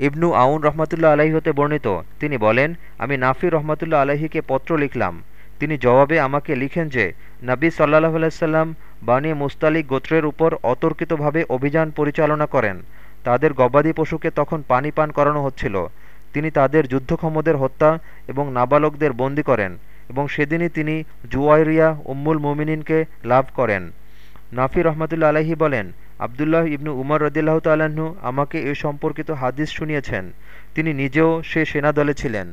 ইবনু আউন রহমতুল্লা আলাহি হতে বর্ণিত। তিনি বলেন, আমি নাফি রহমতুল্লা আলাহিকে পত্র লিখলাম। তিনি জবাবে আমাকে লিখেন যে, নাবী সাল্লাহ আলাইসাল্লাম বানী মুস্তালিক গোত্রের উপর অতর্কিতভাবে অভিযান পরিচালনা করেন। তাদের গবাদি পশুকে তখন পানি পান করানো হচ্ছিল। তিনি তাদের যুদ্ধক্ষমদের হত্যা এবং নাবালকদের বন্দী করেন এবং সেদিনই তিনি জুয়াইরিয়া উম্মুল মুমিনিনকে লাভ করেন। নাফি রহমতুল্লা আলাহি বলেন আবদুল্লাহ ইবনু উমর রদিল্লাহ তাল্লাহ্ন আমাকে এ সম্পর্কিত হাদিস শুনিয়েছেন। তিনি নিজেও সে সেনাদলে ছিলেন।